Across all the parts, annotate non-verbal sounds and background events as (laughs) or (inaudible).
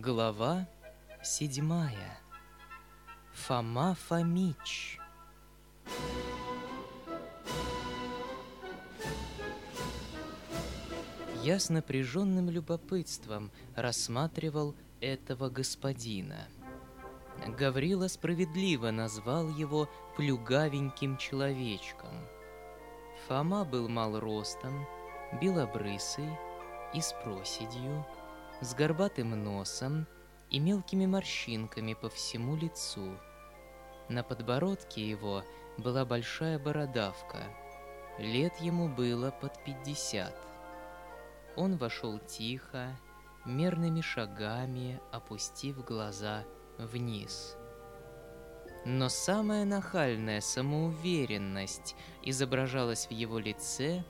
Глава седьмая. Фома Фомич. Я с напряженным любопытством рассматривал этого господина. Гаврила справедливо назвал его плюгавеньким человечком. Фома был мал ростом, белобрысый и с проседью, с горбатым носом и мелкими морщинками по всему лицу. На подбородке его была большая бородавка. Лет ему было под пятьдесят. Он вошел тихо, мерными шагами, опустив глаза вниз. Но самая нахальная самоуверенность изображалась в его лице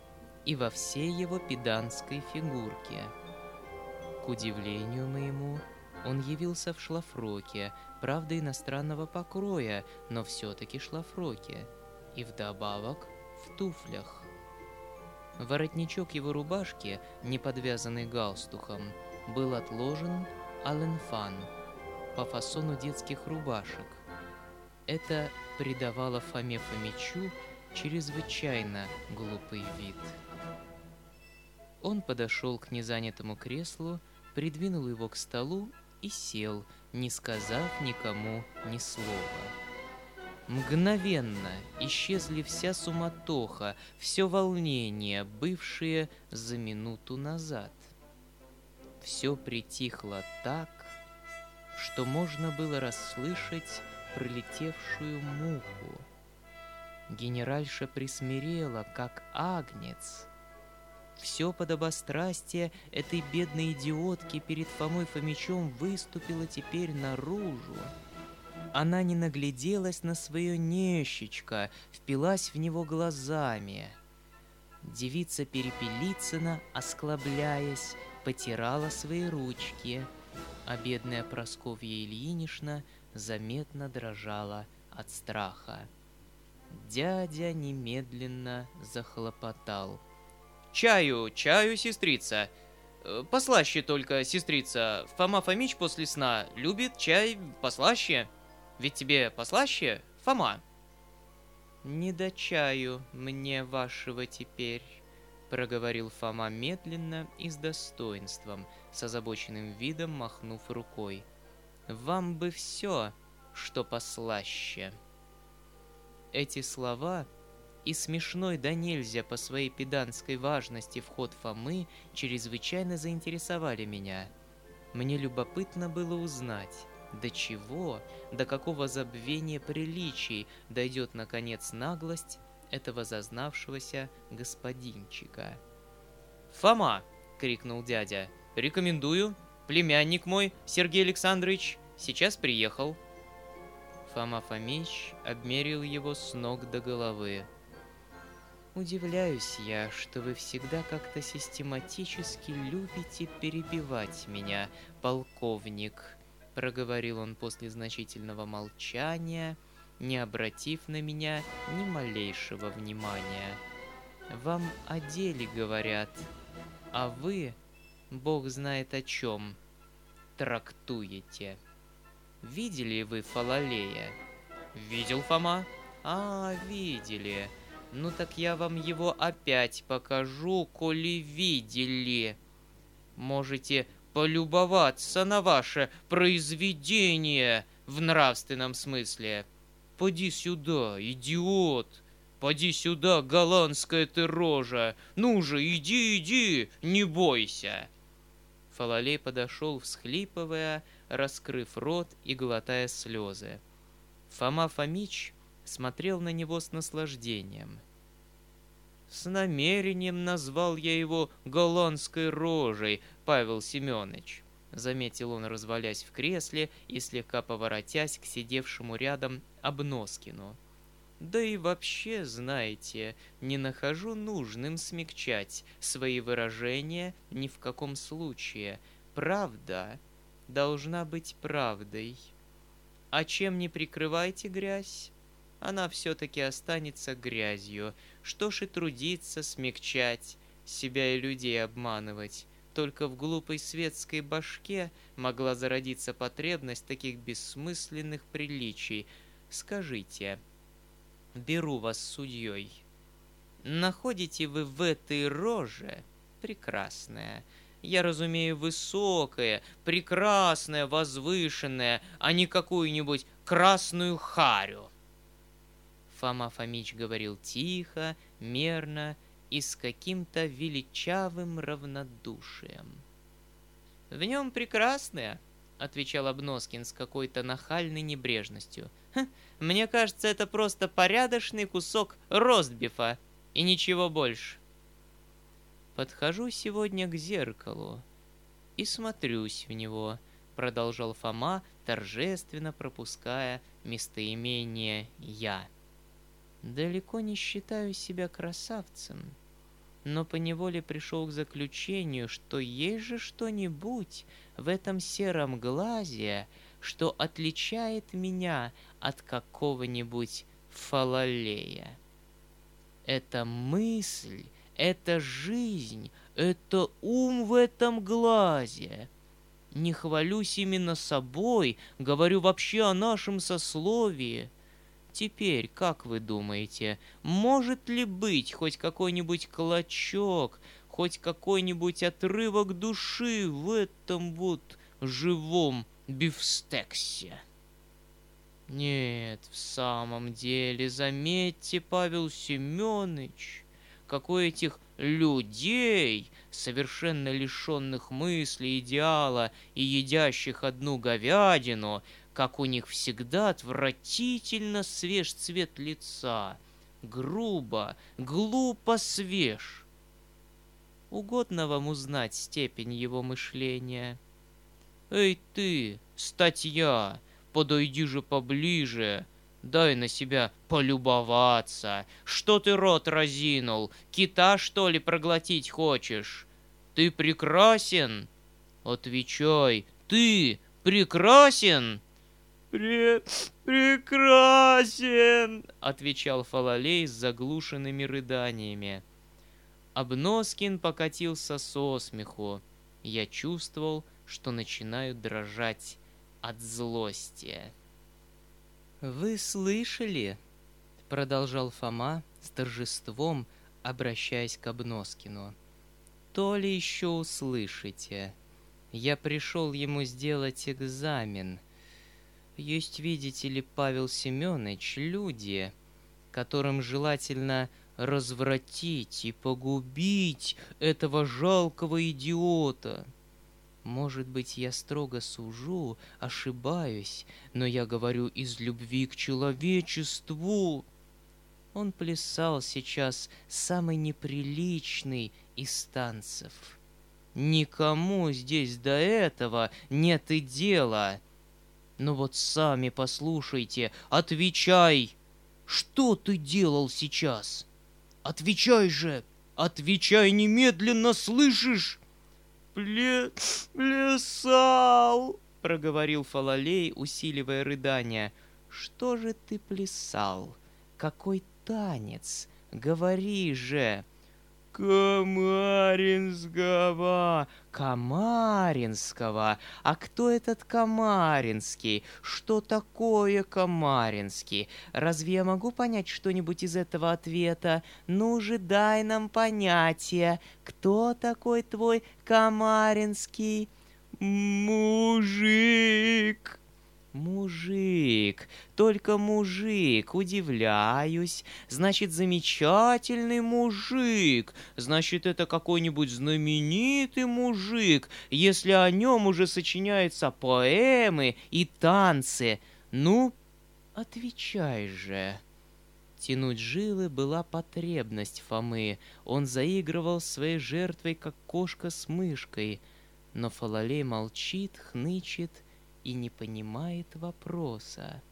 и во всей его педанской фигурке – удивлению моему, он явился в шлафроке, правда иностранного покроя, но все-таки шлафроке, и вдобавок в туфлях. Воротничок его рубашки, не подвязанный галстухом, был отложен аленфан по фасону детских рубашек. Это придавало Фоме Фомичу чрезвычайно глупый вид. Он подошел к незанятому креслу придвинул его к столу и сел, не сказав никому ни слова. Мгновенно исчезли вся суматоха, все волнение, бывшее за минуту назад. Все притихло так, что можно было расслышать пролетевшую муху. Генеральша присмирела, как агнец, все подобострастие этой бедной идиотки перед Фомой Фомичом выступило теперь наружу. Она не нагляделась на свое нещечко, впилась в него глазами. Девица Перепелицына, осклабляясь, потирала свои ручки, а бедная Просковья Ильинична заметно дрожала от страха. Дядя немедленно захлопотал — «Чаю, чаю, сестрица!» э, «Послаще только, сестрица. Фома Фомич после сна любит чай послаще. Ведь тебе послаще, Фома?» «Не до чаю мне вашего теперь», — проговорил Фома медленно и с достоинством, с озабоченным видом махнув рукой. «Вам бы все, что послаще». Эти слова — и смешной да нельзя по своей педанской важности вход Фомы чрезвычайно заинтересовали меня. Мне любопытно было узнать, до чего, до какого забвения приличий дойдет наконец наглость этого зазнавшегося господинчика. «Фома!» — крикнул дядя. «Рекомендую. Племянник мой, Сергей Александрович, сейчас приехал». Фома Фомич обмерил его с ног до головы. Удивляюсь я, что вы всегда как-то систематически любите перебивать меня, полковник, проговорил он после значительного молчания, не обратив на меня ни малейшего внимания. Вам о деле говорят, а вы, бог знает о чем, трактуете. Видели вы Фалалея? Видел Фома? А, видели. Ну так я вам его опять покажу, коли видели. Можете полюбоваться на ваше произведение в нравственном смысле. Поди сюда, идиот! Поди сюда, голландская ты рожа! Ну же, иди, иди, не бойся!» Фалалей подошел, всхлипывая, раскрыв рот и глотая слезы. Фома Фомич смотрел на него с наслаждением. С намерением назвал я его голландской рожей, Павел Семенович. Заметил он, развалясь в кресле и слегка поворотясь к сидевшему рядом Обноскину. Да и вообще, знаете, не нахожу нужным смягчать свои выражения ни в каком случае. Правда должна быть правдой. А чем не прикрывайте грязь, она все-таки останется грязью. Что ж и трудиться, смягчать, себя и людей обманывать. только в глупой светской башке могла зародиться потребность таких бессмысленных приличий. Скажите, беру вас судьей. Находите вы в этой роже прекрасное, я разумею высокое, прекрасное, возвышенное, а не какую-нибудь красную харю. Фома Фомич говорил тихо, мерно и с каким-то величавым равнодушием. «В нем прекрасное», — отвечал Обноскин с какой-то нахальной небрежностью. «Мне кажется, это просто порядочный кусок ростбифа и ничего больше». «Подхожу сегодня к зеркалу и смотрюсь в него», — продолжал Фома, торжественно пропуская местоимение «я». Далеко не считаю себя красавцем, но поневоле пришел к заключению, что есть же что-нибудь в этом сером глазе, что отличает меня от какого-нибудь фалалея. Это мысль, это жизнь, это ум в этом глазе. Не хвалюсь именно собой, говорю вообще о нашем сословии — Теперь, как вы думаете, может ли быть хоть какой-нибудь клочок, хоть какой-нибудь отрывок души в этом вот живом бифстексе? Нет, в самом деле, заметьте, Павел Семенович, какой этих людей, совершенно лишенных мысли, идеала и едящих одну говядину, как у них всегда отвратительно свеж цвет лица, грубо, глупо свеж. Угодно вам узнать степень его мышления. «Эй ты, статья, подойди же поближе!» Дай на себя полюбоваться. Что ты рот разинул? Кита, что ли, проглотить хочешь? Ты прекрасен? Отвечай, ты прекрасен? «Пре... прекрасен!» — отвечал Фалалей с заглушенными рыданиями. Обноскин покатился со смеху. Я чувствовал, что начинаю дрожать от злости. «Вы слышали?» — продолжал Фома с торжеством, обращаясь к Обноскину. «То ли еще услышите. Я пришел ему сделать экзамен — есть, видите ли, Павел Семенович, люди, которым желательно развратить и погубить этого жалкого идиота. Может быть, я строго сужу, ошибаюсь, но я говорю из любви к человечеству. Он плясал сейчас самый неприличный из танцев. Никому здесь до этого нет и дела. Ну вот сами послушайте, отвечай! Что ты делал сейчас? Отвечай же! Отвечай немедленно, слышишь? Пле... плясал, проговорил Фалалей, усиливая рыдание. Что же ты плясал? Какой танец? Говори же! Камаринского! Камаринского! А кто этот Камаринский? Что такое Камаринский? Разве я могу понять что-нибудь из этого ответа? Ну же, дай нам понятие. Кто такой твой Камаринский? Мужик! Мужик, только мужик, удивляюсь. Значит, замечательный мужик. Значит, это какой-нибудь знаменитый мужик, если о нем уже сочиняются поэмы и танцы. Ну, отвечай же. Тянуть жилы была потребность Фомы. Он заигрывал своей жертвой, как кошка с мышкой. Но Фалалей молчит, хнычет — и не понимает вопроса.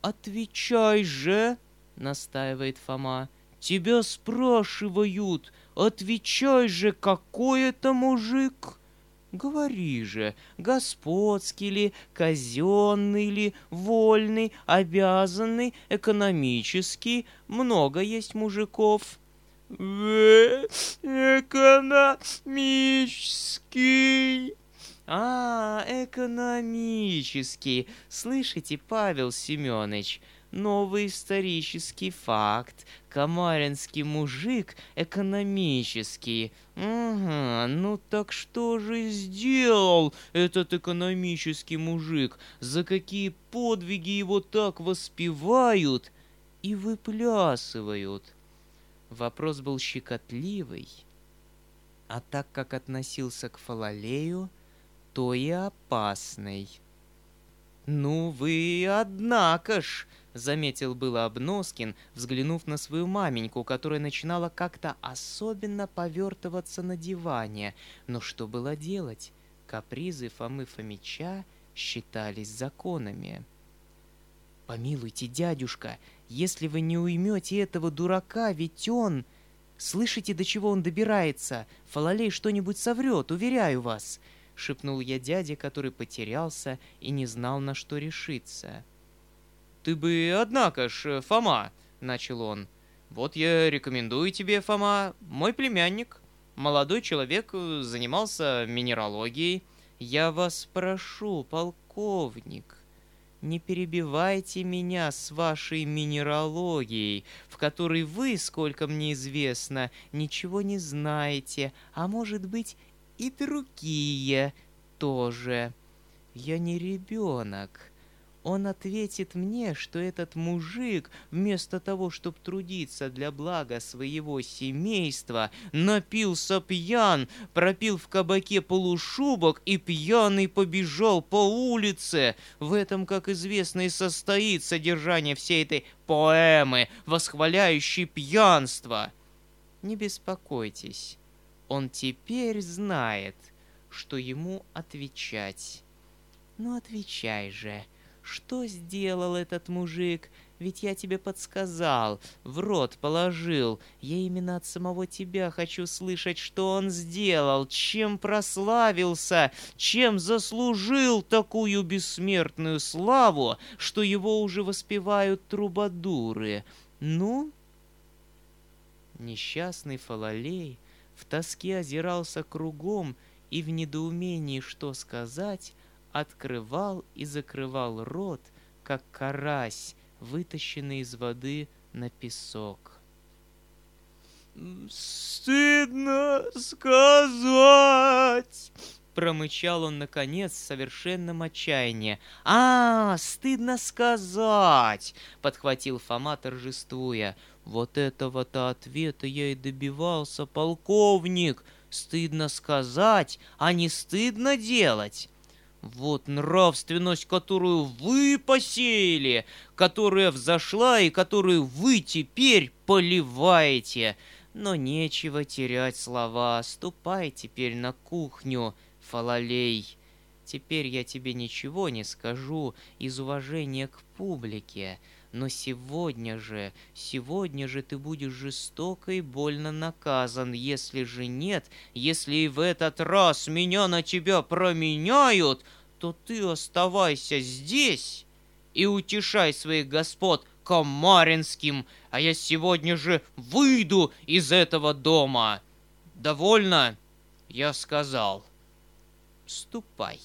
«Отвечай же!» — настаивает Фома. «Тебя спрашивают! Отвечай же, какой это мужик!» Говори же, господский ли, казенный ли, вольный, обязанный, экономический, много есть мужиков. экономический. А, экономический. Слышите, Павел Семенович, новый исторический факт. Камаринский мужик экономический. Угу, ну так что же сделал этот экономический мужик? За какие подвиги его так воспевают и выплясывают? Вопрос был щекотливый, а так как относился к Фалалею, то и опасный. «Ну вы, однако ж!» — заметил было Обноскин, взглянув на свою маменьку, которая начинала как-то особенно повертываться на диване. Но что было делать? Капризы Фомы Фомича считались законами. «Помилуйте, дядюшка, если вы не уймете этого дурака, ведь он...» «Слышите, до чего он добирается? Фалалей что-нибудь соврет, уверяю вас!» — шепнул я дяде, который потерялся и не знал, на что решиться. «Ты бы, однако ж, Фома!» — начал он. «Вот я рекомендую тебе, Фома, мой племянник. Молодой человек занимался минералогией. Я вас прошу, полковник, не перебивайте меня с вашей минералогией, в которой вы, сколько мне известно, ничего не знаете, а может быть и другие тоже. Я не ребенок. Он ответит мне, что этот мужик, вместо того, чтобы трудиться для блага своего семейства, напился пьян, пропил в кабаке полушубок и пьяный побежал по улице. В этом, как известно, и состоит содержание всей этой поэмы, восхваляющей пьянство. Не беспокойтесь, он теперь знает, что ему отвечать. Ну, отвечай же, — что сделал этот мужик? Ведь я тебе подсказал, в рот положил. Я именно от самого тебя хочу слышать, что он сделал, чем прославился, чем заслужил такую бессмертную славу, что его уже воспевают трубадуры. Ну? Несчастный Фалалей в тоске озирался кругом и в недоумении, что сказать, открывал и закрывал рот, как карась, вытащенный из воды на песок. «Стыдно сказать!» Промычал он, наконец, в совершенном отчаянии. «А, стыдно сказать!» — подхватил Фома, торжествуя. «Вот этого-то ответа я и добивался, полковник! Стыдно сказать, а не стыдно делать!» Вот нравственность, которую вы посеяли, которая взошла и которую вы теперь поливаете. Но нечего терять слова. Ступай теперь на кухню, Фалалей. Теперь я тебе ничего не скажу из уважения к публике. Но сегодня же, сегодня же ты будешь жестоко и больно наказан. Если же нет, если и в этот раз меня на тебя променяют, то ты оставайся здесь и утешай своих господ Комаринским, а я сегодня же выйду из этого дома. Довольно? Я сказал. Ступай.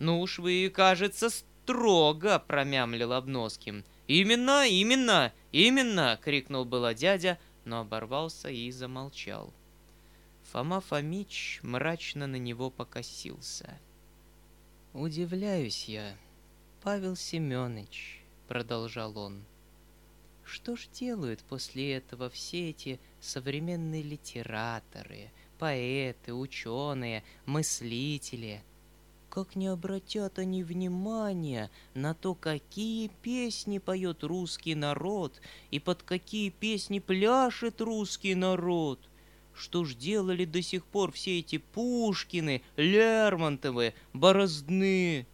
Ну уж вы, кажется, строго, промямлил Обноским. Именно, именно, именно, крикнул было дядя, но оборвался и замолчал. Фома Фомич мрачно на него покосился. «Удивляюсь я, Павел Семенович», — продолжал он. «Что ж делают после этого все эти современные литераторы, поэты, ученые, мыслители?» Как не обратят они внимания на то, какие песни поет русский народ и под какие песни пляшет русский народ. Что ж делали до сих пор все эти Пушкины, Лермонтовы, Борозны?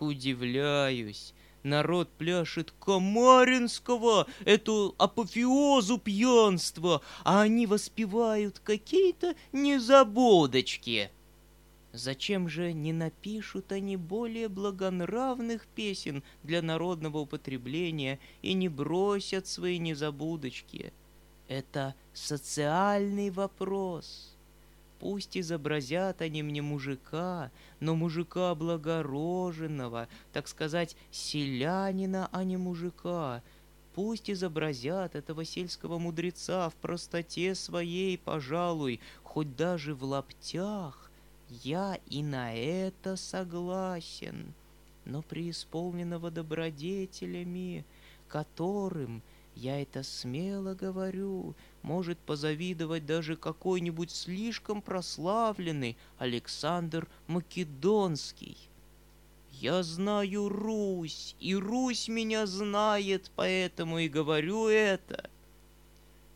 Удивляюсь. Народ пляшет Комаринского, эту апофеозу пьянства, а они воспевают какие-то незабудочки. Зачем же не напишут они более благонравных песен для народного употребления и не бросят свои незабудочки? Это социальный вопрос. Пусть изобразят они мне мужика, но мужика облагороженного, так сказать, селянина, а не мужика. Пусть изобразят этого сельского мудреца в простоте своей, пожалуй, хоть даже в лаптях. Я и на это согласен, но преисполненного добродетелями, которым — я это смело говорю, может позавидовать даже какой-нибудь слишком прославленный Александр Македонский. Я знаю Русь, и Русь меня знает, поэтому и говорю это.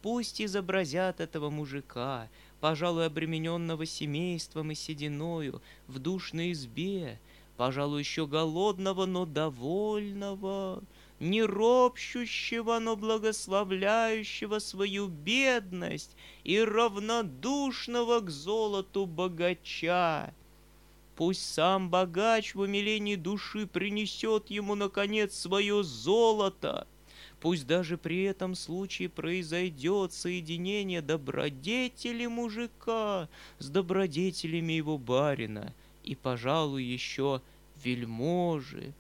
Пусть изобразят этого мужика, пожалуй, обремененного семейством и сединою, в душной избе, пожалуй, еще голодного, но довольного, не ропщущего, но благословляющего свою бедность и равнодушного к золоту богача. Пусть сам богач в умилении души принесет ему, наконец, свое золото. Пусть даже при этом случае произойдет соединение добродетели мужика с добродетелями его барина и, пожалуй, еще вельможи.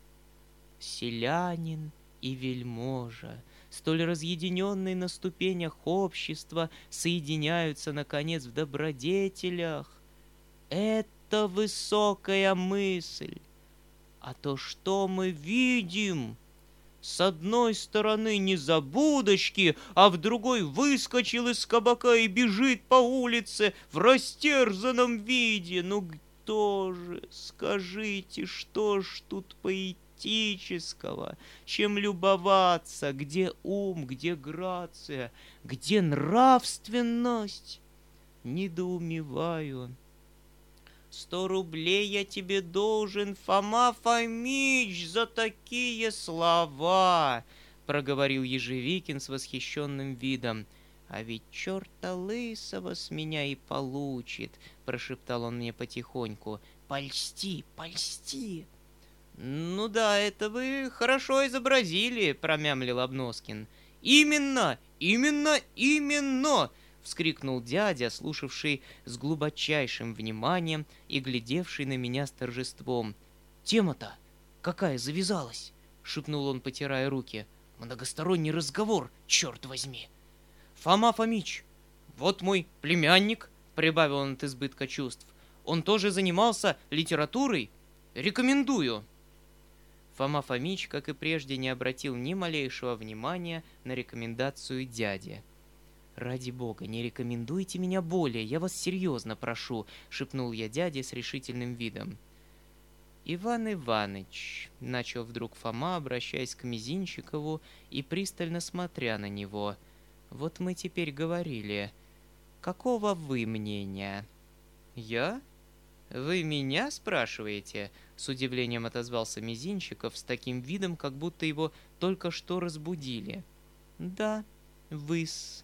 Селянин и вельможа, столь разъединенные на ступенях общества, соединяются, наконец, в добродетелях. Это высокая мысль. А то, что мы видим, с одной стороны не за будочки, а в другой выскочил из кабака и бежит по улице в растерзанном виде. Ну кто же, скажите, что ж тут поэтически? романтического, чем любоваться, где ум, где грация, где нравственность. Недоумеваю. Сто рублей я тебе должен, Фома Фомич, за такие слова, проговорил Ежевикин с восхищенным видом. «А ведь черта лысого с меня и получит», — прошептал он мне потихоньку. «Польсти, польсти!» «Ну да, это вы хорошо изобразили», — промямлил Обноскин. «Именно, именно, именно!» — вскрикнул дядя, слушавший с глубочайшим вниманием и глядевший на меня с торжеством. «Тема-то какая завязалась!» — шепнул он, потирая руки. «Многосторонний разговор, черт возьми!» «Фома Фомич, вот мой племянник», — прибавил он от избытка чувств. «Он тоже занимался литературой. Рекомендую». Фома Фомич, как и прежде, не обратил ни малейшего внимания на рекомендацию дяди. «Ради бога, не рекомендуйте меня более, я вас серьезно прошу», — шепнул я дяде с решительным видом. «Иван Иваныч», — начал вдруг Фома, обращаясь к Мизинчикову и пристально смотря на него, — «вот мы теперь говорили. Какого вы мнения?» «Я? Вы меня спрашиваете?» С удивлением отозвался Мизинчиков с таким видом, как будто его только что разбудили. «Да, вы-с.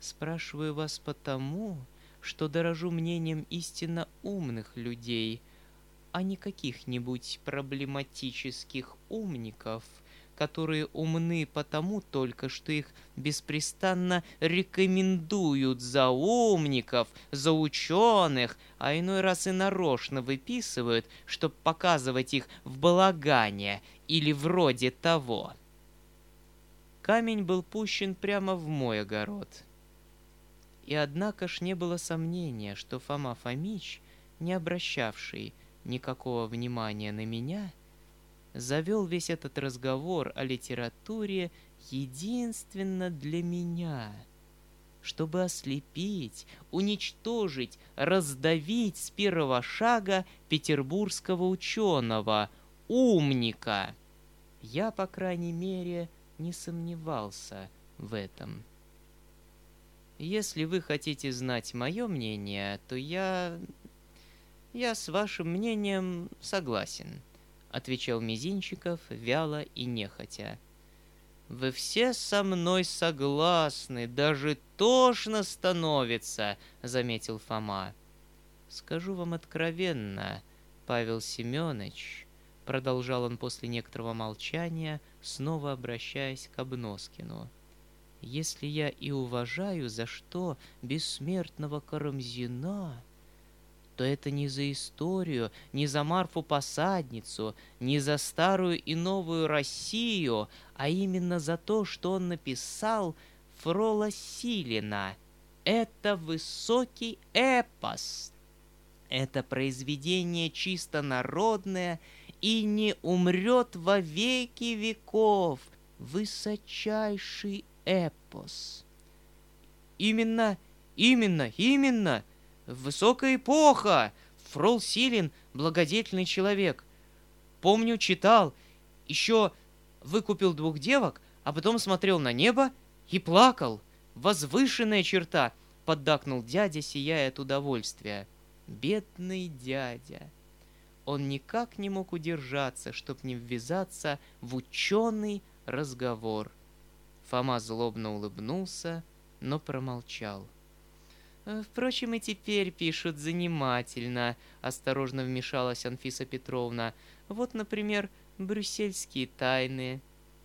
Спрашиваю вас потому, что дорожу мнением истинно умных людей, а не каких-нибудь проблематических умников — которые умны потому только, что их беспрестанно рекомендуют за умников, за ученых, а иной раз и нарочно выписывают, чтобы показывать их в балагане или вроде того. Камень был пущен прямо в мой огород. И однако ж не было сомнения, что Фома Фомич, не обращавший никакого внимания на меня, — завел весь этот разговор о литературе единственно для меня, чтобы ослепить, уничтожить, раздавить с первого шага петербургского ученого, умника. Я, по крайней мере, не сомневался в этом. Если вы хотите знать мое мнение, то я... Я с вашим мнением согласен. — отвечал Мизинчиков вяло и нехотя. «Вы все со мной согласны, даже тошно становится», — заметил Фома. «Скажу вам откровенно, Павел Семенович», — продолжал он после некоторого молчания, снова обращаясь к Обноскину. Если я и уважаю за что бессмертного Карамзина, то это не за историю, не за Марфу-посадницу, не за старую и новую Россию, а именно за то, что он написал Фрола Силина. Это высокий эпос. Это произведение чисто народное и не умрет во веки веков. Высочайший эпос. Именно, именно, именно. Высокая эпоха. Фрол Силин — благодетельный человек. Помню, читал. Еще выкупил двух девок, а потом смотрел на небо и плакал. Возвышенная черта, поддакнул дядя, сияя от удовольствия. Бедный дядя. Он никак не мог удержаться, чтоб не ввязаться в ученый разговор. Фома злобно улыбнулся, но промолчал. «Э, «Впрочем, и теперь пишут занимательно», — осторожно вмешалась Анфиса Петровна. «Вот, например, брюссельские тайны».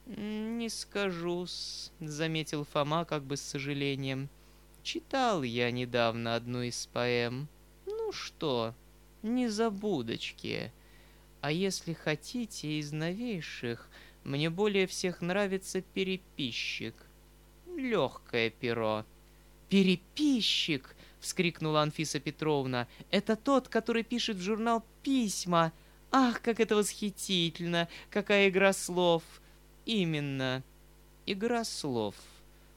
«Не скажу-с», — заметил Фома как бы с сожалением. «Читал я недавно одну из поэм. Ну что, не забудочки. А если хотите из новейших, мне более всех нравится переписчик. Легкое перо. «Переписчик!» — вскрикнула Анфиса Петровна. «Это тот, который пишет в журнал письма. Ах, как это восхитительно! Какая игра слов!» «Именно. Игра слов.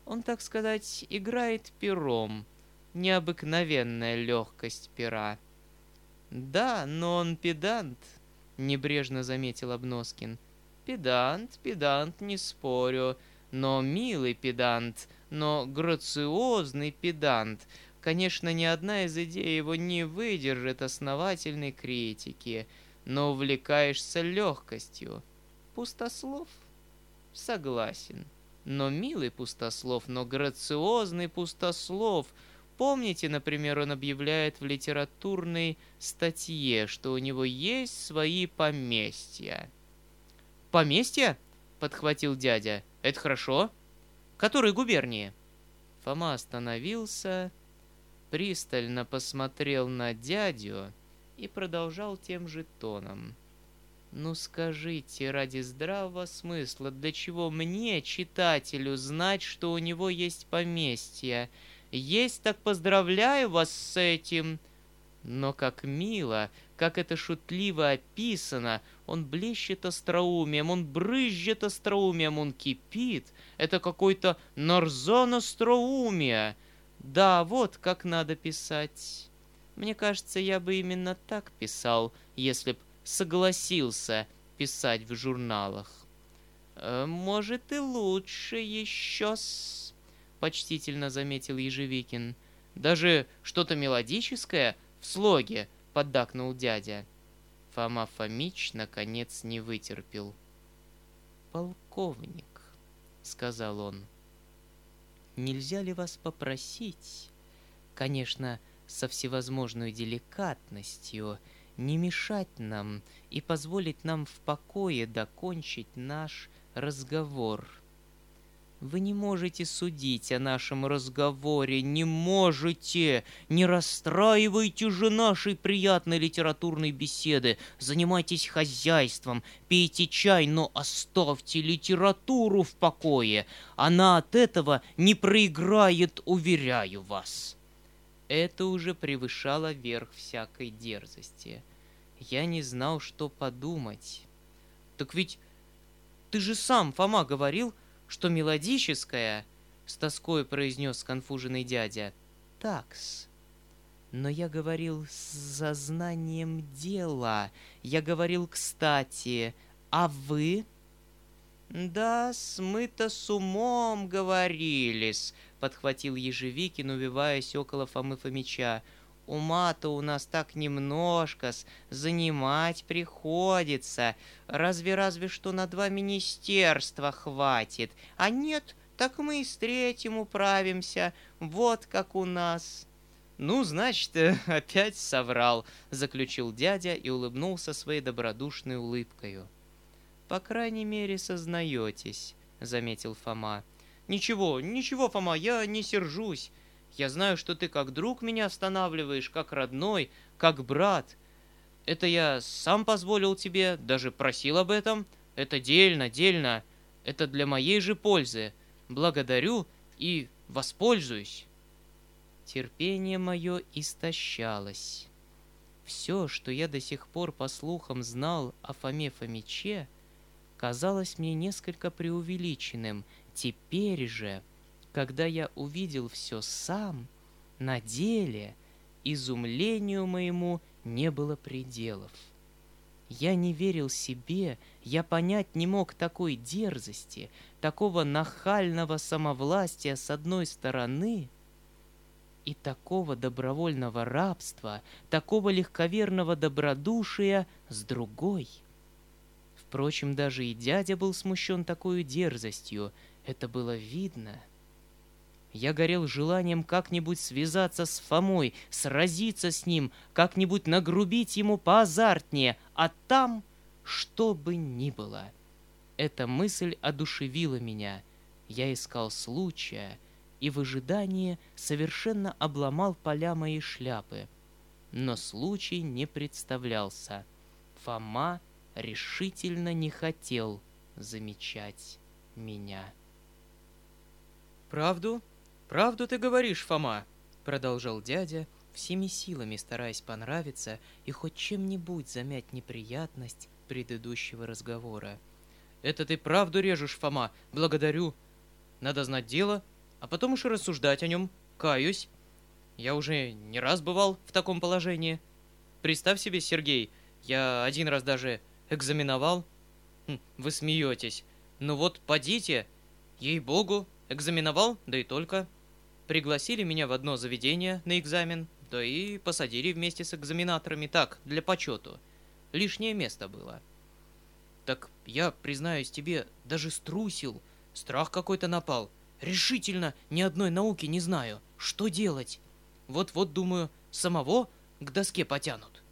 Он, так сказать, играет пером. Необыкновенная легкость пера». «Да, но он педант», — небрежно заметил Обноскин. Педант, педант, не спорю, но милый педант, но грациозный педант. Конечно, ни одна из идей его не выдержит основательной критики, но увлекаешься легкостью. Пустослов? Согласен. Но милый пустослов, но грациозный пустослов. Помните, например, он объявляет в литературной статье, что у него есть свои поместья. «Поместье?» — подхватил дядя. «Это хорошо. Которой губернии?» Фома остановился, пристально посмотрел на дядю и продолжал тем же тоном. «Ну скажите, ради здравого смысла, для чего мне, читателю, знать, что у него есть поместье? Есть, так поздравляю вас с этим!» Но как мило, как это шутливо описано, он блещет остроумием, он брызжет остроумием, он кипит. Это какой-то нарзон остроумия. Да, вот как надо писать. Мне кажется, я бы именно так писал, если б согласился писать в журналах. «Э, «Может, и лучше еще-с», — почтительно заметил Ежевикин. «Даже что-то мелодическое — в слоге!» — поддакнул дядя. Фома Фомич наконец не вытерпел. «Полковник», — сказал он, — «нельзя ли вас попросить, конечно, со всевозможной деликатностью, не мешать нам и позволить нам в покое докончить наш разговор?» Вы не можете судить о нашем разговоре, не можете! Не расстраивайте же нашей приятной литературной беседы. Занимайтесь хозяйством, пейте чай, но оставьте литературу в покое. Она от этого не проиграет, уверяю вас. Это уже превышало верх всякой дерзости. Я не знал, что подумать. Так ведь ты же сам, Фома, говорил, — что мелодическое, с тоской произнес конфуженный дядя, такс. Но я говорил с зазнанием дела, я говорил кстати, а вы? Да, мы-то с умом говорились, подхватил Ежевикин, увиваясь около Фомы Фомича. Ума-то у нас так немножко, с занимать приходится. Разве-разве что на два министерства хватит. А нет, так мы и с третьим управимся. Вот как у нас. «Ну, значит, (laughs) опять соврал», — заключил дядя и улыбнулся своей добродушной улыбкою. «По крайней мере, сознаетесь», — заметил Фома. Ничего, ничего, Фома, я не сержусь. Я знаю, что ты как друг меня останавливаешь, как родной, как брат. Это я сам позволил тебе, даже просил об этом. Это дельно, дельно. Это для моей же пользы. Благодарю и воспользуюсь. Терпение мое истощалось. Все, что я до сих пор по слухам знал о Фоме Фомиче, казалось мне несколько преувеличенным. Теперь же, когда я увидел все сам, на деле, изумлению моему не было пределов. Я не верил себе, я понять не мог такой дерзости, такого нахального самовластия с одной стороны и такого добровольного рабства, такого легковерного добродушия с другой. Впрочем, даже и дядя был смущен такой дерзостью, это было видно — я горел желанием как-нибудь связаться с Фомой, сразиться с ним, как-нибудь нагрубить ему поазартнее, а там что бы ни было. Эта мысль одушевила меня. Я искал случая и в ожидании совершенно обломал поля моей шляпы. Но случай не представлялся. Фома решительно не хотел замечать меня. «Правду?» «Правду ты говоришь, Фома!» — продолжал дядя, всеми силами стараясь понравиться и хоть чем-нибудь замять неприятность предыдущего разговора. «Это ты правду режешь, Фома, благодарю. Надо знать дело, а потом уж и рассуждать о нем. Каюсь. Я уже не раз бывал в таком положении. Представь себе, Сергей, я один раз даже экзаменовал. Хм, вы смеетесь. Ну вот, подите. Ей-богу, экзаменовал, да и только. Пригласили меня в одно заведение на экзамен, да и посадили вместе с экзаменаторами так, для почету. Лишнее место было. Так я, признаюсь тебе, даже струсил. Страх какой-то напал. Решительно ни одной науки не знаю. Что делать? Вот-вот, думаю, самого к доске потянут.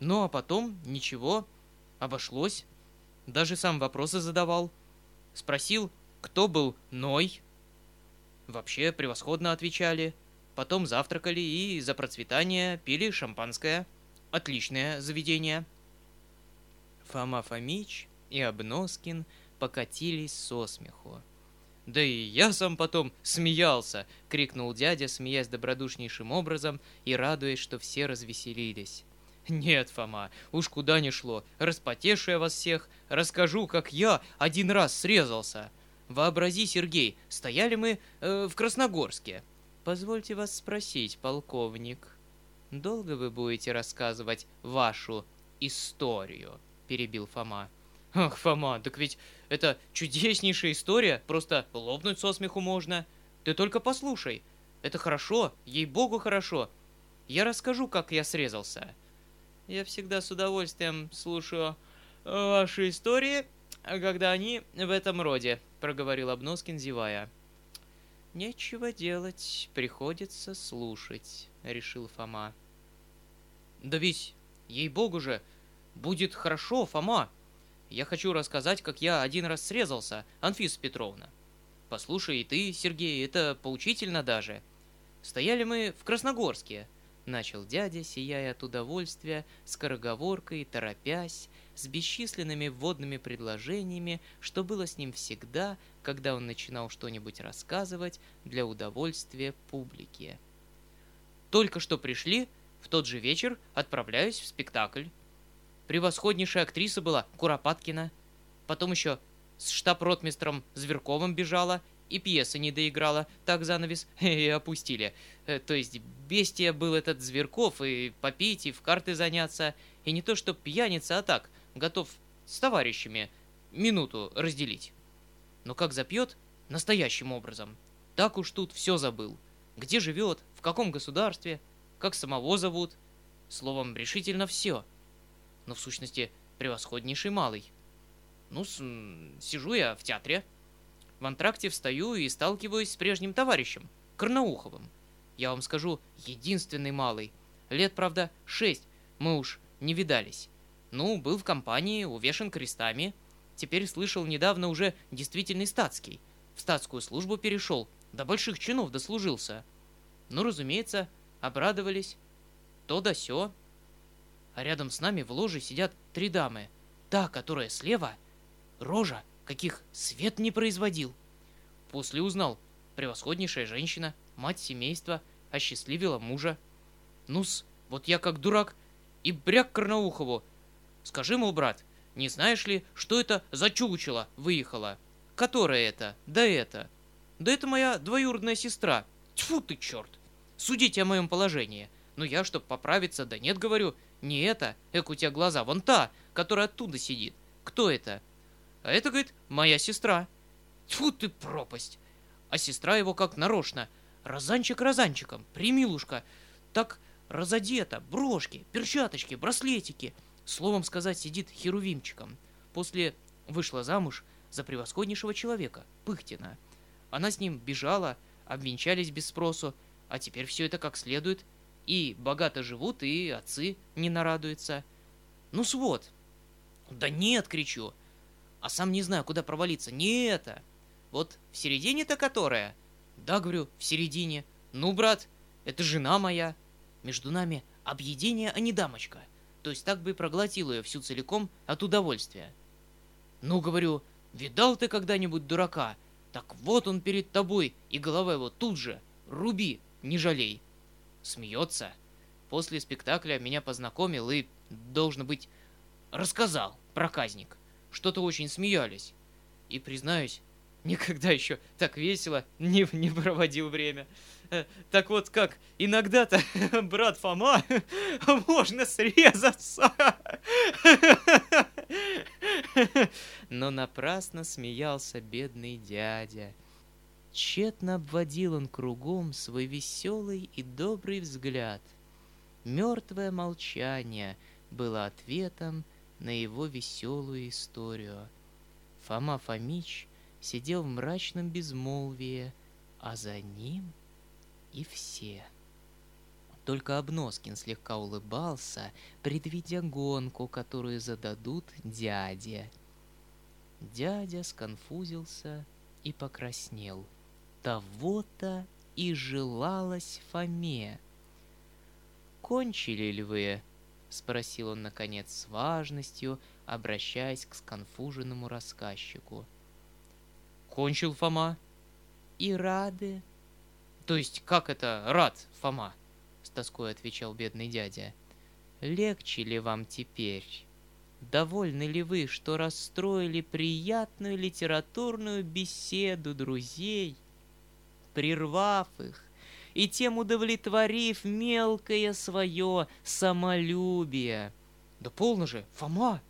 Ну а потом ничего, обошлось. Даже сам вопросы задавал. Спросил, кто был Ной, Вообще превосходно отвечали. Потом завтракали и за процветание пили шампанское. Отличное заведение. Фома Фомич и Обноскин покатились со смеху. «Да и я сам потом смеялся!» — крикнул дядя, смеясь добродушнейшим образом и радуясь, что все развеселились. «Нет, Фома, уж куда ни шло, распотешу я вас всех, расскажу, как я один раз срезался!» Вообрази, Сергей, стояли мы э, в Красногорске. Позвольте вас спросить, полковник, долго вы будете рассказывать вашу историю? Перебил Фома. Ах, Фома, так ведь это чудеснейшая история, просто лопнуть со смеху можно. Ты только послушай. Это хорошо, ей-богу хорошо. Я расскажу, как я срезался. Я всегда с удовольствием слушаю ваши истории, когда они в этом роде, проговорил Обноскин, зевая. Нечего делать, приходится слушать, решил Фома. Да ведь, ей-богу же, будет хорошо, Фома. Я хочу рассказать, как я один раз срезался, Анфиса Петровна. Послушай и ты, Сергей, это поучительно даже. Стояли мы в Красногорске, начал дядя, сияя от удовольствия, скороговоркой, торопясь, с бесчисленными вводными предложениями, что было с ним всегда, когда он начинал что-нибудь рассказывать для удовольствия публики. Только что пришли, в тот же вечер отправляюсь в спектакль. Превосходнейшая актриса была Куропаткина. Потом еще с штаб-ротмистром Зверковым бежала и пьесы не доиграла, так занавес (laughs) и опустили. Э, то есть бестия был этот Зверков, и попить, и в карты заняться, и не то что пьяница, а так, готов с товарищами минуту разделить. Но как запьет, настоящим образом. Так уж тут все забыл. Где живет, в каком государстве, как самого зовут. Словом, решительно все. Но в сущности, превосходнейший малый. Ну, сижу я в театре. В антракте встаю и сталкиваюсь с прежним товарищем, Карнауховым. Я вам скажу, единственный малый. Лет, правда, шесть, мы уж не видались. Ну, был в компании, увешан крестами. Теперь слышал недавно уже действительный статский. в статскую службу перешел, до больших чинов дослужился. Ну, разумеется, обрадовались. То да сё. А рядом с нами в ложе сидят три дамы. Та, которая слева, рожа, каких свет не производил. После узнал, превосходнейшая женщина, мать семейства, осчастливила мужа. Ну-с, вот я как дурак и бряк Карнаухову. Скажи, мол, брат, не знаешь ли, что это за чучело выехала? Которая это? Да это. Да это моя двоюродная сестра. Тьфу ты, черт! Судите о моем положении. Но я, чтоб поправиться, да нет, говорю, не это, эк у тебя глаза, вон та, которая оттуда сидит. Кто это? А это, говорит, моя сестра. Тьфу ты, пропасть! А сестра его как нарочно. Розанчик розанчиком, примилушка. Так разодета, брошки, перчаточки, браслетики. Словом сказать, сидит херувимчиком. После вышла замуж за превосходнейшего человека, Пыхтина. Она с ним бежала, обвенчались без спросу, а теперь все это как следует. И богато живут, и отцы не нарадуются. Ну свод. Да нет, кричу. А сам не знаю, куда провалиться. Не это. Вот в середине-то которая? Да, говорю, в середине. Ну, брат, это жена моя. Между нами объедение, а не дамочка. То есть так бы и проглотил ее всю целиком от удовольствия. Ну, говорю, видал ты когда-нибудь дурака? Так вот он перед тобой, и голова его тут же. Руби, не жалей. Смеется. После спектакля меня познакомил и, должно быть, рассказал проказник. Что-то очень смеялись. И, признаюсь, (laughs) никогда еще так весело не, не проводил время. (laughs) Так вот как, иногда-то, (laughs) брат Фома, (laughs) можно срезаться. Но напрасно смеялся бедный дядя. Тщетно обводил он кругом свой веселый и добрый взгляд. Мертвое молчание было ответом на его веселую историю. Фома Фомич сидел в мрачном безмолвии, а за ним и все. Только Обноскин слегка улыбался, предвидя гонку, которую зададут дяде. Дядя сконфузился и покраснел. Того-то и желалось Фоме. «Кончили ли вы?» — спросил он, наконец, с важностью, обращаясь к сконфуженному рассказчику. «Кончил Фома». «И рады?» «То есть, как это рад, Фома?» с тоской отвечал бедный дядя. Легче ли вам теперь? Довольны ли вы, что расстроили приятную литературную беседу друзей, прервав их и тем удовлетворив мелкое свое самолюбие? Да полно же, Фома!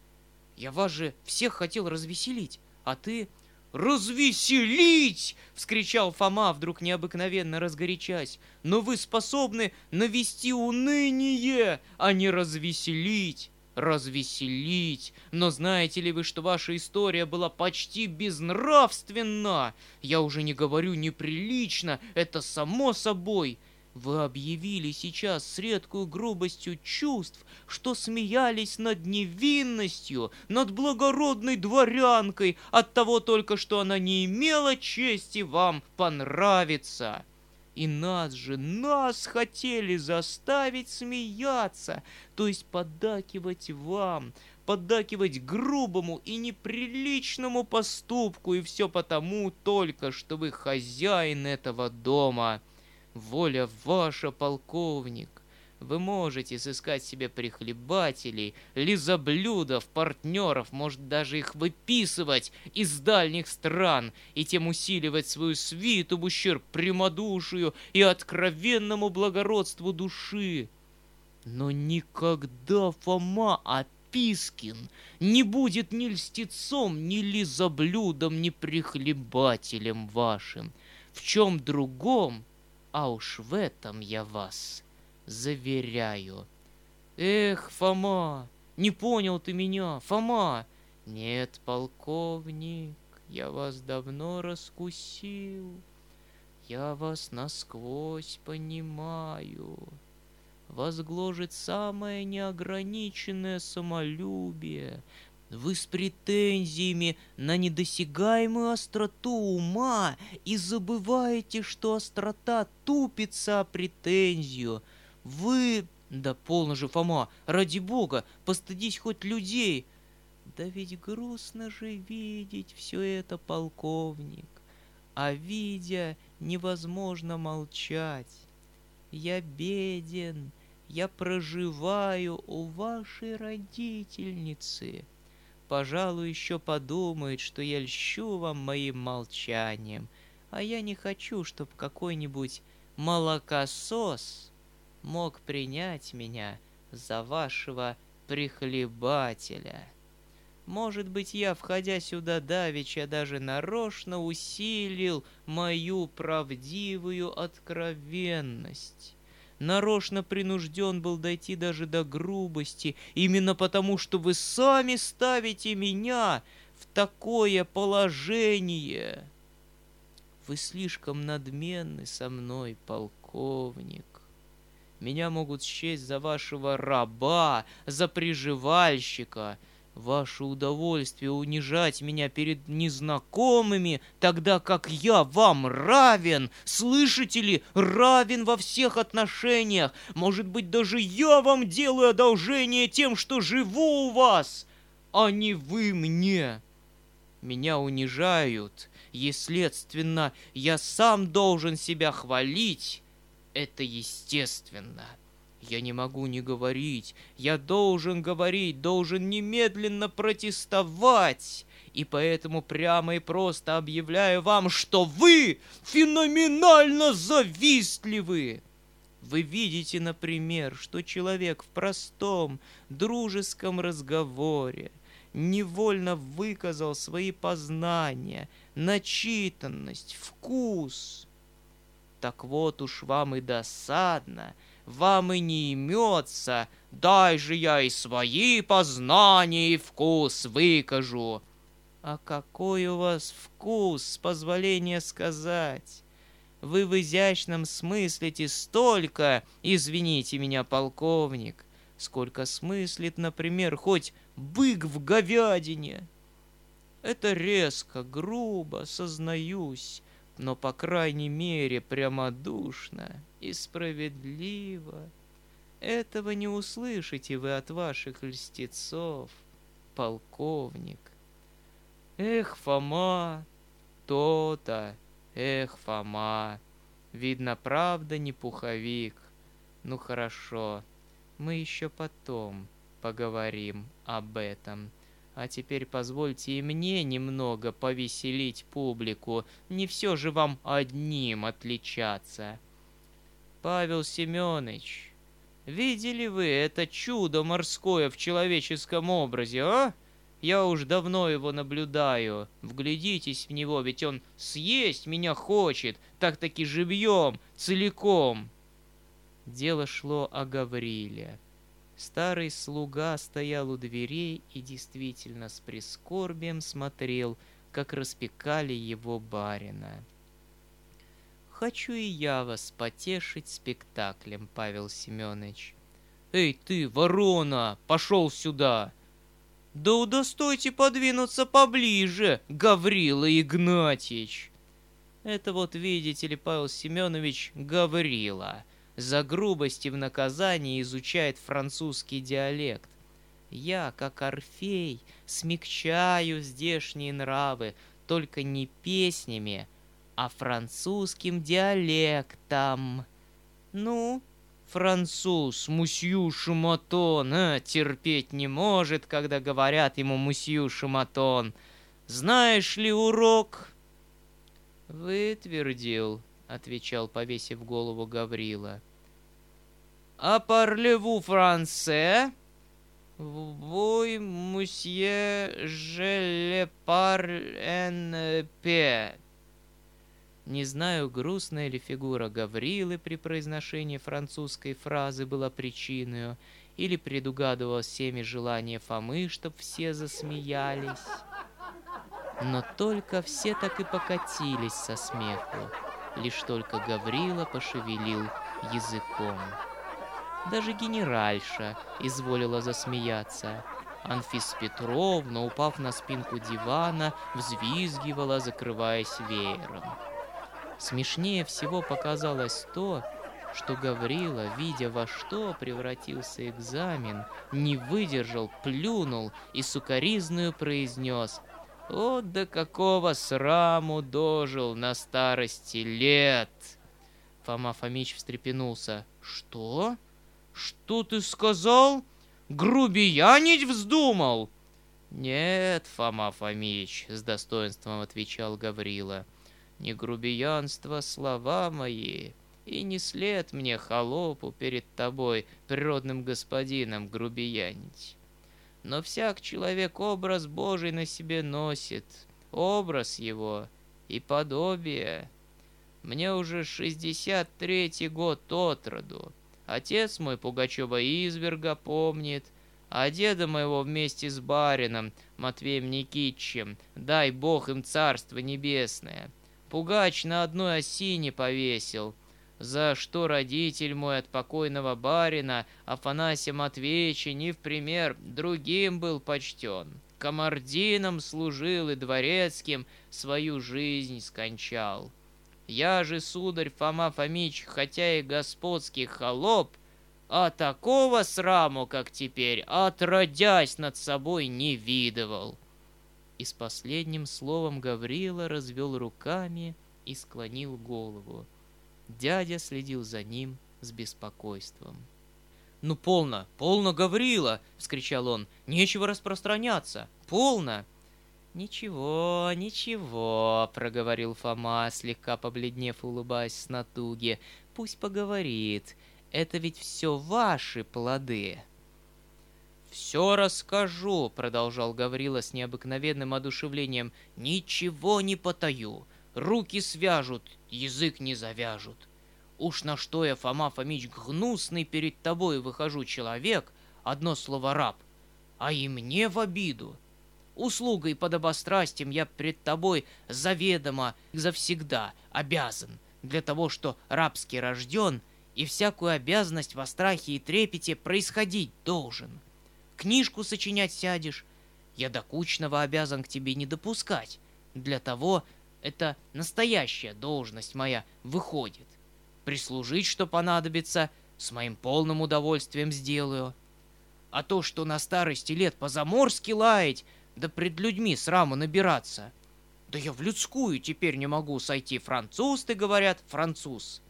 Я вас же всех хотел развеселить, а ты «Развеселить!» — вскричал Фома, вдруг необыкновенно разгорячась. «Но вы способны навести уныние, а не развеселить!» развеселить. Но знаете ли вы, что ваша история была почти безнравственна? Я уже не говорю неприлично, это само собой. Вы объявили сейчас с редкую грубостью чувств, что смеялись над невинностью, над благородной дворянкой, от того только, что она не имела чести вам понравиться. И нас же, нас хотели заставить смеяться, то есть поддакивать вам, поддакивать грубому и неприличному поступку, и все потому только, что вы хозяин этого дома. Воля ваша, полковник. Вы можете сыскать себе прихлебателей, лизоблюдов, партнеров, может даже их выписывать из дальних стран и тем усиливать свою свиту в ущерб прямодушию и откровенному благородству души. Но никогда Фома Опискин не будет ни льстецом, ни лизоблюдом, ни прихлебателем вашим. В чем другом а уж в этом я вас заверяю. Эх, Фома, не понял ты меня, Фома. Нет, полковник, я вас давно раскусил. Я вас насквозь понимаю. Вас гложет самое неограниченное самолюбие, Вы с претензиями на недосягаемую остроту ума и забываете, что острота тупится о претензию. Вы... Да полно же, Фома, ради бога, постыдись хоть людей. Да ведь грустно же видеть все это, полковник. А видя, невозможно молчать. Я беден, я проживаю у вашей родительницы. Пожалуй, еще подумает, что я льщу вам моим молчанием, а я не хочу, чтобы какой-нибудь молокосос мог принять меня за вашего прихлебателя. Может быть, я, входя сюда давеча, даже нарочно усилил мою правдивую откровенность. Нарочно принужден был дойти даже до грубости, именно потому, что вы сами ставите меня в такое положение. Вы слишком надменны со мной, полковник. Меня могут счесть за вашего раба, за приживальщика — Ваше удовольствие унижать меня перед незнакомыми, тогда как я вам равен, слышите ли, равен во всех отношениях. Может быть, даже я вам делаю одолжение тем, что живу у вас, а не вы мне. Меня унижают, и, следственно, я сам должен себя хвалить. Это естественно. Я не могу не говорить. Я должен говорить, должен немедленно протестовать. И поэтому прямо и просто объявляю вам, что вы феноменально завистливы. Вы видите, например, что человек в простом, дружеском разговоре невольно выказал свои познания, начитанность, вкус. Так вот уж вам и досадно — вам и не имется, дай же я и свои познания и вкус выкажу. А какой у вас вкус, с позволения сказать? Вы в изящном смыслите столько, извините меня, полковник, сколько смыслит, например, хоть бык в говядине. Это резко, грубо, сознаюсь, но, по крайней мере, прямодушно и справедливо. Этого не услышите вы от ваших льстецов, полковник. Эх, Фома, то-то, эх, Фома, видно, правда не пуховик. Ну хорошо, мы еще потом поговорим об этом. А теперь позвольте и мне немного повеселить публику. Не все же вам одним отличаться. Павел Семенович, видели вы это чудо морское в человеческом образе, а? Я уж давно его наблюдаю. Вглядитесь в него, ведь он съесть меня хочет, так-таки живьем, целиком. Дело шло о Гавриле. Старый слуга стоял у дверей и действительно с прискорбием смотрел, как распекали его барина. «Хочу и я вас потешить спектаклем, Павел Семенович». «Эй ты, ворона, пошел сюда!» «Да удостойте подвинуться поближе, Гаврила Игнатьич!» «Это вот, видите ли, Павел Семенович, Гаврила!» За грубости в наказании изучает французский диалект. Я, как Орфей, смягчаю здешние нравы, только не песнями, а французским диалектом. Ну, француз, мусью шуматон, а, терпеть не может, когда говорят ему мусью шуматон. Знаешь ли урок? Вытвердил, отвечал, повесив голову Гаврила. А parlez-vous français? Oui, monsieur, je le parle. Не знаю, грустная ли фигура Гаврилы при произношении французской фразы была причиной, или предугадывал всеми желание Фомы, чтоб все засмеялись. Но только все так и покатились со смеху, лишь только Гаврила пошевелил языком. Даже генеральша изволила засмеяться. Анфис Петровна, упав на спинку дивана, взвизгивала, закрываясь веером. Смешнее всего показалось то, что Гаврила, видя во что превратился экзамен, не выдержал, плюнул и сукоризную произнес «Вот до какого сраму дожил на старости лет!» Фома Фомич встрепенулся. «Что? Что ты сказал? Грубиянить вздумал?» «Нет, Фома Фомич», — с достоинством отвечал Гаврила, — «не грубиянство слова мои, и не след мне холопу перед тобой, природным господином, грубиянить. Но всяк человек образ Божий на себе носит, образ его и подобие. Мне уже шестьдесят третий год от роду. Отец мой Пугачева изверга помнит, а деда моего вместе с барином Матвеем Никитичем, дай бог им царство небесное. Пугач на одной осине повесил — за что родитель мой от покойного барина Афанасия Матвеевича не в пример другим был почтен. Комардином служил и дворецким свою жизнь скончал. Я же, сударь Фома Фомич, хотя и господский холоп, а такого сраму, как теперь, отродясь над собой не видывал. И с последним словом Гаврила развел руками и склонил голову. Дядя следил за ним с беспокойством. «Ну, полно, полно, Гаврила!» — вскричал он. «Нечего распространяться! Полно!» «Ничего, ничего», — проговорил Фома, слегка побледнев, улыбаясь с натуги. «Пусть поговорит. Это ведь все ваши плоды». «Все расскажу», — продолжал Гаврила с необыкновенным одушевлением. «Ничего не потаю. Руки свяжут, язык не завяжут. Уж на что я, Фома Фомич, гнусный перед тобой выхожу человек, одно слово раб, а и мне в обиду. Услугой под обострастием я пред тобой заведомо завсегда обязан, для того, что рабский рожден, и всякую обязанность во страхе и трепете происходить должен. Книжку сочинять сядешь, я докучного обязан к тебе не допускать, для того, это настоящая должность моя выходит. Прислужить, что понадобится, с моим полным удовольствием сделаю. А то, что на старости лет по-заморски лаять, да пред людьми сраму набираться. Да я в людскую теперь не могу сойти. Француз, ты говорят, француз.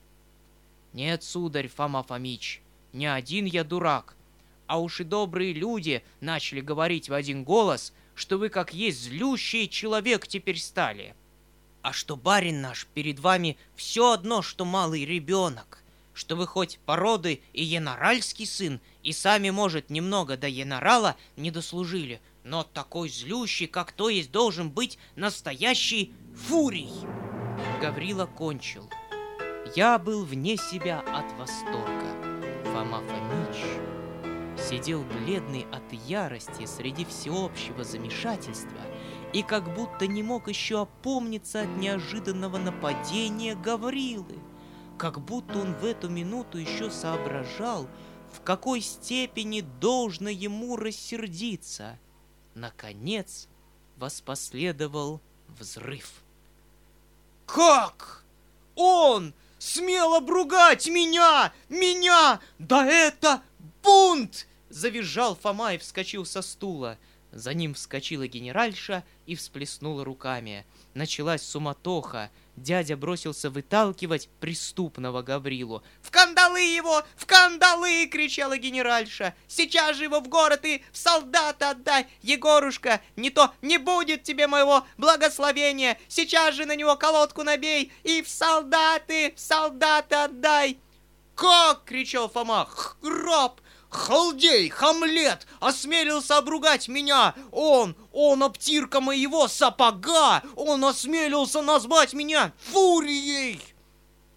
Нет, сударь Фома Фомич, не один я дурак. А уж и добрые люди начали говорить в один голос, что вы как есть злющий человек теперь стали а что барин наш перед вами все одно, что малый ребенок, что вы хоть породы и яноральский сын, и сами, может, немного до янорала не дослужили, но такой злющий, как то есть, должен быть настоящий фурий. Гаврила кончил. Я был вне себя от восторга. Фома Фомич сидел бледный от ярости среди всеобщего замешательства – и как будто не мог еще опомниться от неожиданного нападения Гаврилы, как будто он в эту минуту еще соображал, в какой степени должно ему рассердиться. Наконец воспоследовал взрыв. «Как? Он смел обругать меня! Меня! Да это бунт!» Завизжал Фома и вскочил со стула. За ним вскочила генеральша и всплеснула руками. Началась суматоха. Дядя бросился выталкивать преступного Гаврилу. «В кандалы его! В кандалы!» — кричала генеральша. «Сейчас же его в город и в солдата отдай! Егорушка, не то не будет тебе моего благословения! Сейчас же на него колодку набей и в солдаты, в солдаты отдай!» «Как?» — кричал Фома. «Раб! Халдей, Хамлет, осмелился обругать меня! Он, он обтирка моего сапога! Он осмелился назвать меня фурией!»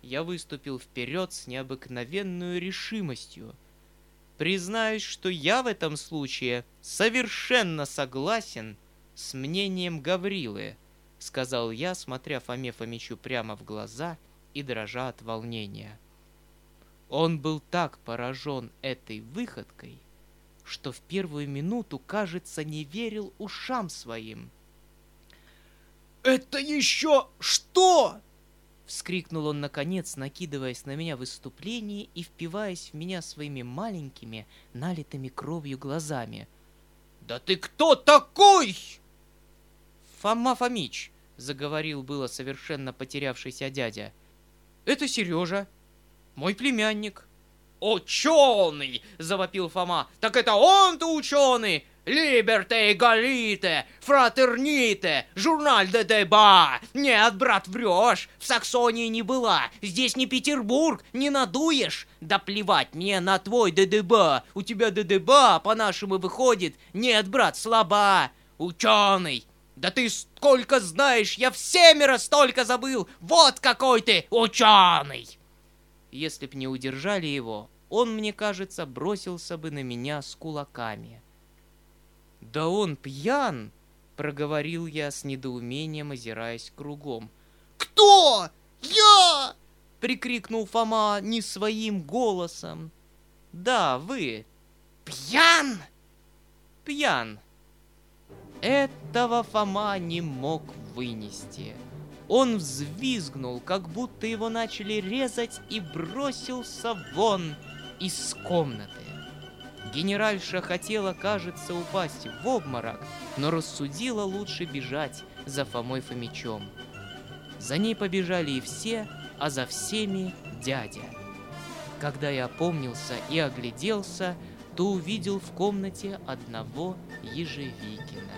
Я выступил вперед с необыкновенной решимостью. Признаюсь, что я в этом случае совершенно согласен с мнением Гаврилы, сказал я, смотря Фоме Фомичу прямо в глаза и дрожа от волнения. Он был так поражен этой выходкой, что в первую минуту, кажется, не верил ушам своим. «Это еще что?» Вскрикнул он наконец, накидываясь на меня в выступлении и впиваясь в меня своими маленькими, налитыми кровью глазами. «Да ты кто такой?» «Фома Фомич», — заговорил было совершенно потерявшийся дядя. «Это Сережа, мой племянник». «Ученый!» — завопил Фома. «Так это он-то ученый! Либерте, эгалите, фратерните, журналь де деба. Нет, брат, врешь, в Саксонии не была, здесь не Петербург, не надуешь. Да плевать мне на твой ДДБ, у тебя ДДБ по-нашему выходит. Нет, брат, слаба, ученый. Да ты сколько знаешь, я всемеро столько забыл, вот какой ты ученый. Если б не удержали его, он, мне кажется, бросился бы на меня с кулаками. «Да он пьян!» — проговорил я с недоумением, озираясь кругом. «Кто? Я!» — прикрикнул Фома не своим голосом. «Да, вы!» «Пьян!» «Пьян!» Этого Фома не мог вынести. Он взвизгнул, как будто его начали резать, и бросился вон из комнаты. Генеральша хотела, кажется, упасть в обморок, но рассудила лучше бежать за Фомой Фомичом. За ней побежали и все, а за всеми дядя. Когда я опомнился и огляделся, то увидел в комнате одного Ежевикина.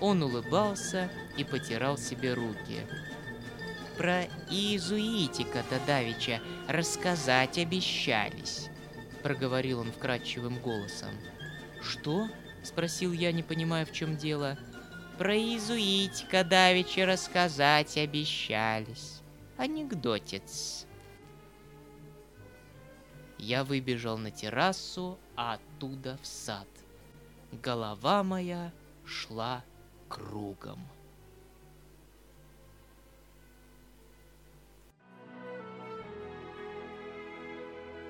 Он улыбался и потирал себе руки. Про иезуитика-то рассказать обещались проговорил он вкрадчивым голосом. «Что?» — спросил я, не понимая, в чем дело. «Про иезуитика давеча рассказать обещались. Анекдотец». Я выбежал на террасу, а оттуда в сад. Голова моя шла кругом.